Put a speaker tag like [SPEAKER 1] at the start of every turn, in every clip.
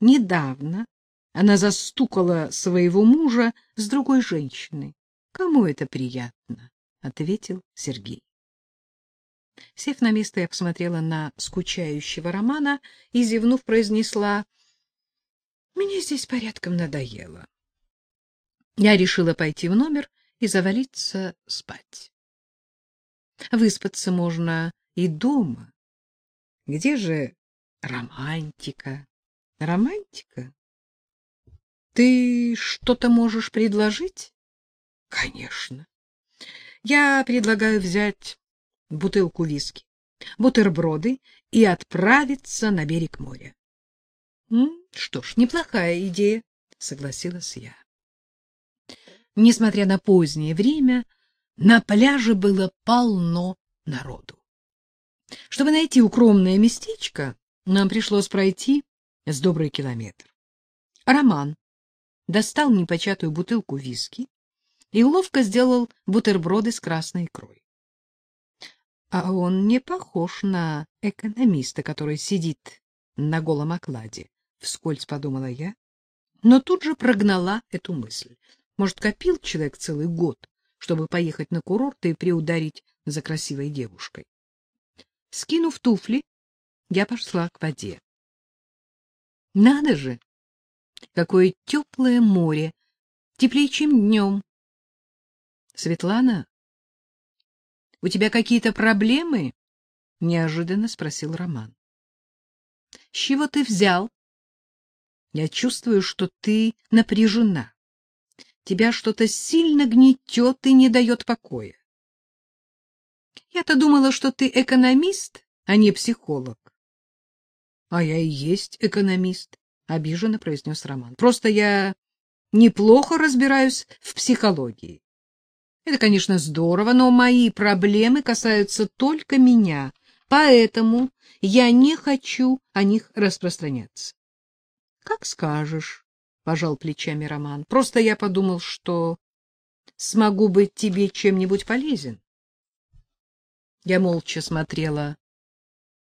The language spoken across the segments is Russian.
[SPEAKER 1] Недавно она застукала своего мужа с другой женщиной. Кому это приятно? ответил Сергей. Сев на место, я посмотрела на скучающего Романа и, зевнув, произнесла, «Мне здесь порядком надоело». Я решила пойти в номер и завалиться спать. Выспаться можно и дома. Где же романтика? Романтика? Ты что-то можешь предложить? Конечно. Я предлагаю взять бутылку виски, бутерброды и отправиться на берег моря. — Что ж, неплохая идея, — согласилась я. Несмотря на позднее время, на пляже было полно народу. Чтобы найти укромное местечко, нам пришлось пройти с добрый километр. Роман достал непочатую бутылку виски и ловко сделал бутерброды с красной икрой. А он не похож на экономиста, который сидит на голом окладе, вскользь подумала я, но тут же прогнала эту мысль. Может, копил человек целый год, чтобы поехать на курорт и приударить за красивой девушкой. Скинув туфли, я пошла к воде. Надо же! Какое теплое море! Теплее, чем днем. Светлана, у тебя какие-то проблемы? неожиданно спросил Роман. С чего ты взял? Я чувствую, что ты напряжена. Тебя что-то сильно гнетет и не дает покоя. Я-то думала, что ты экономист, а не психолог. А я и есть экономист, обиженно произнес Роман. Просто я неплохо разбираюсь в психологии. Это, конечно, здорово, но мои проблемы касаются только меня, поэтому я не хочу о них распространяться. — Как скажешь, — пожал плечами Роман. — Просто я подумал, что смогу быть тебе чем-нибудь полезен. Я молча смотрела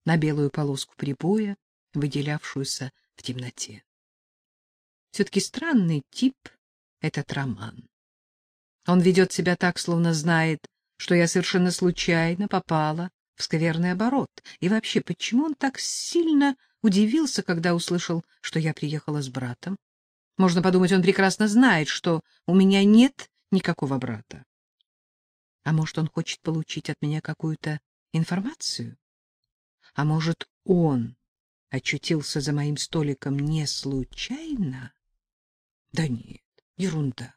[SPEAKER 1] на белую полоску прибоя, выделявшуюся в темноте. Все-таки странный тип этот Роман. Он ведет себя так, словно знает, что я совершенно случайно попала в скверный оборот. И вообще, почему он так сильно удивился, когда услышал, что я приехала с братом? Можно подумать, он прекрасно знает, что у меня нет никакого брата. А может, он хочет получить от меня какую-то информацию? А может, он очутился за моим столиком не случайно? Да нет, ерунда.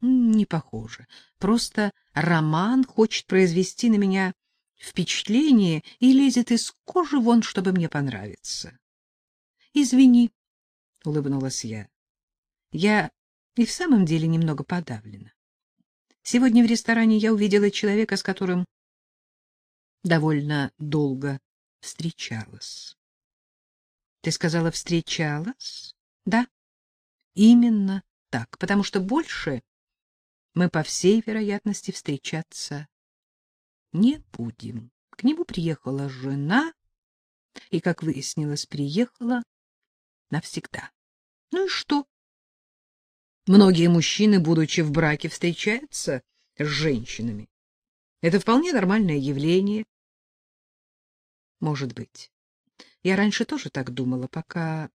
[SPEAKER 1] Не похоже. Просто Роман хочет произвести на меня впечатление и лезет из кожи вон, чтобы мне понравиться. Извини, улыбнулась я. Я и в самом деле немного подавлена. Сегодня в ресторане я увидела человека, с которым довольно долго встречалась. Ты сказала, встречалась? Да. Именно так, потому что больше мы, по всей вероятности, встречаться не будем. К нему приехала жена, и, как выяснилось, приехала навсегда. Ну и что? Многие мужчины, будучи в браке, встречаются с женщинами. Это вполне нормальное явление. Может быть. Я раньше тоже так думала, пока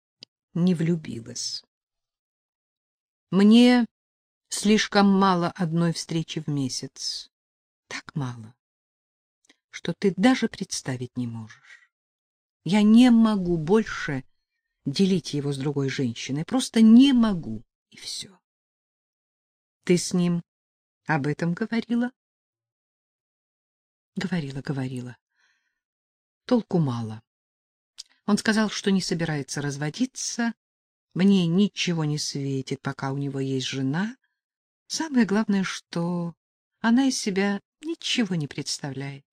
[SPEAKER 1] не влюбилась. Мне Слишком мало одной встречи в месяц. Так мало, что ты даже представить не можешь. Я не могу больше делить его с другой женщиной, просто не могу, и все. Ты с ним об этом говорила? Говорила, говорила. Толку мало. Он сказал, что не собирается разводиться, мне ничего не светит, пока у него есть жена, Самое главное, что она из себя ничего не представляет.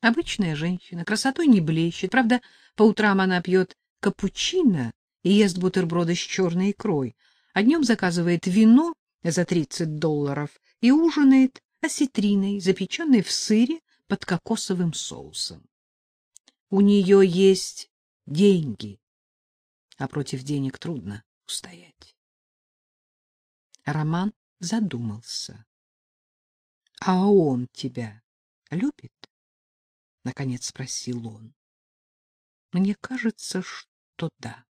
[SPEAKER 1] Обычная женщина, красотой не блещет. Правда, по утрам она пьет капучино и ест бутерброды с черной икрой, а днем заказывает вино за 30 долларов и ужинает осетриной, запеченной в сыре под кокосовым соусом. У нее есть деньги. а против денег трудно устоять. Роман задумался. — А он тебя любит? — наконец спросил он. — Мне кажется, что да.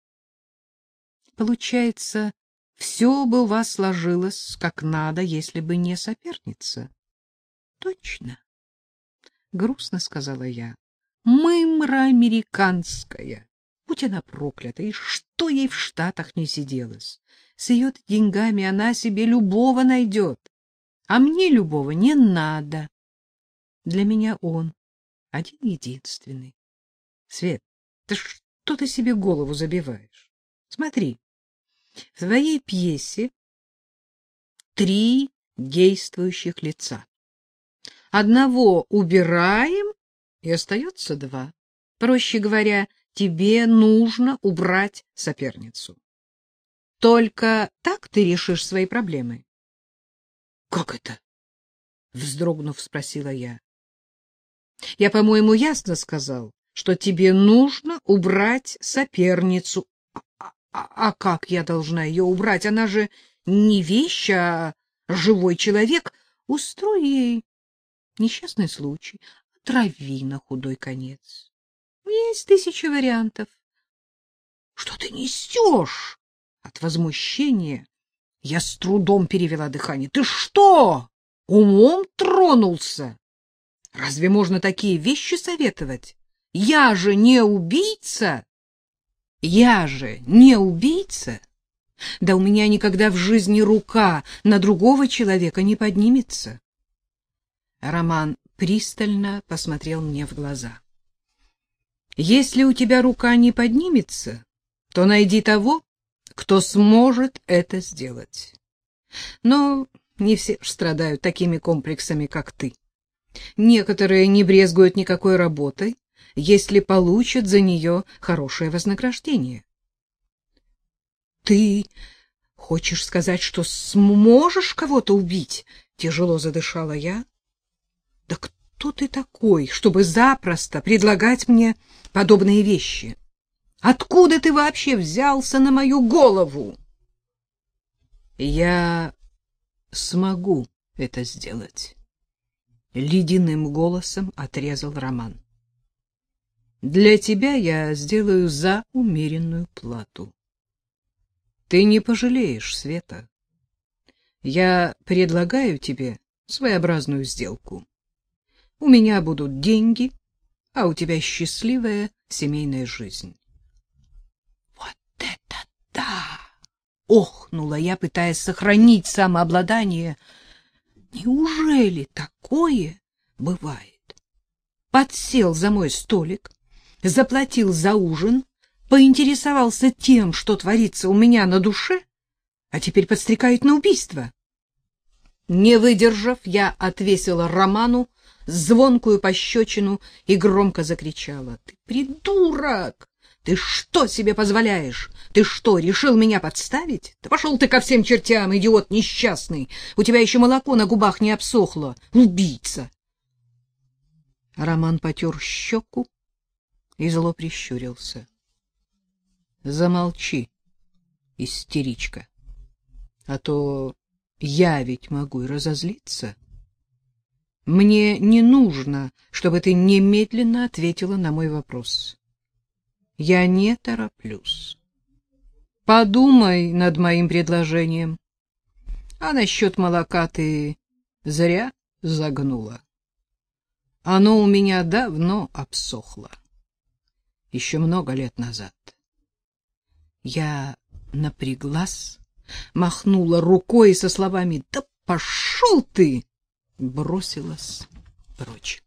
[SPEAKER 1] Получается, все бы у вас сложилось как надо, если бы не соперница. — Точно, — грустно сказала я. — Мымра американская. Будь она проклята, и что ей в Штатах не сиделось? С ее деньгами она себе любого найдет, а мне любого не надо. Для меня он один-единственный. Свет, ты что ты себе голову забиваешь? Смотри, в твоей пьесе три действующих лица. Одного убираем, и остается два. Проще говоря, тебе нужно убрать соперницу. Только так ты решишь свои проблемы. — Как это? — вздрогнув, спросила я. — Я, по-моему, ясно сказал, что тебе нужно убрать соперницу. А, а, а как я должна ее убрать? Она же не вещь, а живой человек. Устрой ей несчастный случай, отрави на худой конец. Есть тысячи вариантов. — Что ты несешь? От возмущения я с трудом перевела дыхание. — Ты что, умом тронулся? Разве можно такие вещи советовать? Я же не убийца! Я же не убийца! Да у меня никогда в жизни рука на другого человека не поднимется. Роман пристально посмотрел мне в глаза. Если у тебя рука не поднимется, то найди того, кто сможет это сделать. Но не все страдают такими комплексами, как ты. Некоторые не брезгуют никакой работой, если получат за нее хорошее вознаграждение. Ты хочешь сказать, что сможешь кого-то убить? Тяжело задышала я. Да кто ты такой, чтобы запросто предлагать мне подобные вещи? Откуда ты вообще взялся на мою голову? Я смогу это сделать. Ледяным голосом отрезал Роман. Для тебя я сделаю за умеренную плату. Ты не пожалеешь, Света. Я предлагаю тебе своеобразную сделку. У меня будут деньги, а у тебя счастливая семейная жизнь. Вот это да! Охнула я, пытаясь сохранить самообладание. Неужели такое бывает? Подсел за мой столик, заплатил за ужин, поинтересовался тем, что творится у меня на душе, а теперь подстрекает на убийство. Не выдержав, я отвесила Роману звонкую пощечину и громко закричала. — Ты придурок! Ты что себе позволяешь? Ты что, решил меня подставить? Да пошел ты ко всем чертям, идиот несчастный! У тебя еще молоко на губах не обсохло. Убийца! Роман потер щеку и зло прищурился. — Замолчи, истеричка, а то я ведь могу и разозлиться. — мне не нужно, чтобы ты немедленно ответила на мой вопрос. Я не тороплюсь. Подумай над моим предложением. А насчет молока ты зря загнула. Оно у меня давно обсохло. Еще много лет назад. Я напряглась, махнула рукой со словами «Да пошел ты!» Бросилась прочь.